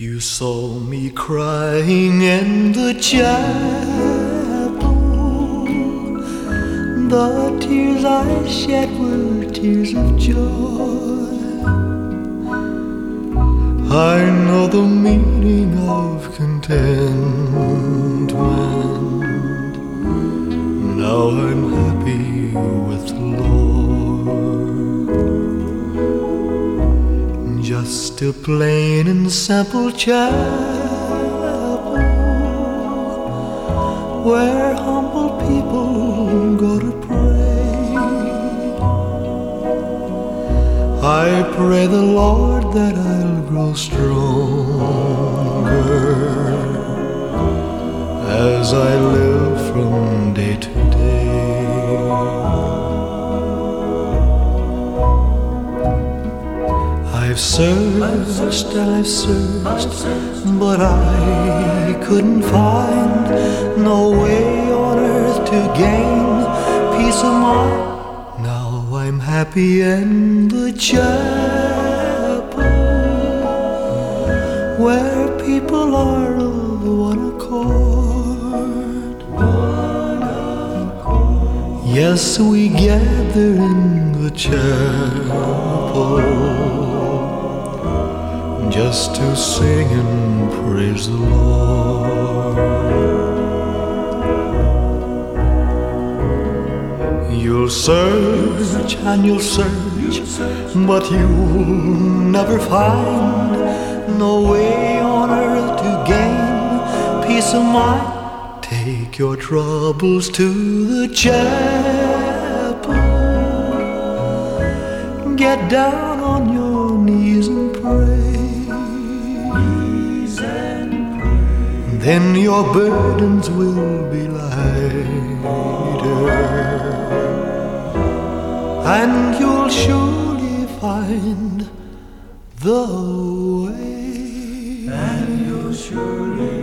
You saw me crying in the chapel. The tears I shed were tears of joy. I know the meaning of contentment. Just a plain and simple chapel where humble people go to pray. I pray the Lord that I'll grow stronger as I live searched and I've searched, but I couldn't find no way on earth to gain peace of mind. Now I'm happy in the chapel where people are of one accord. Yes, we gather in the chapel just to sing and praise the Lord. You'll search and you'll search, but you'll never find no way on earth to gain peace of mind. Take your troubles to the chapel. Get down on your Then your burdens will be lighter, and you'll surely find the way. And you'll surely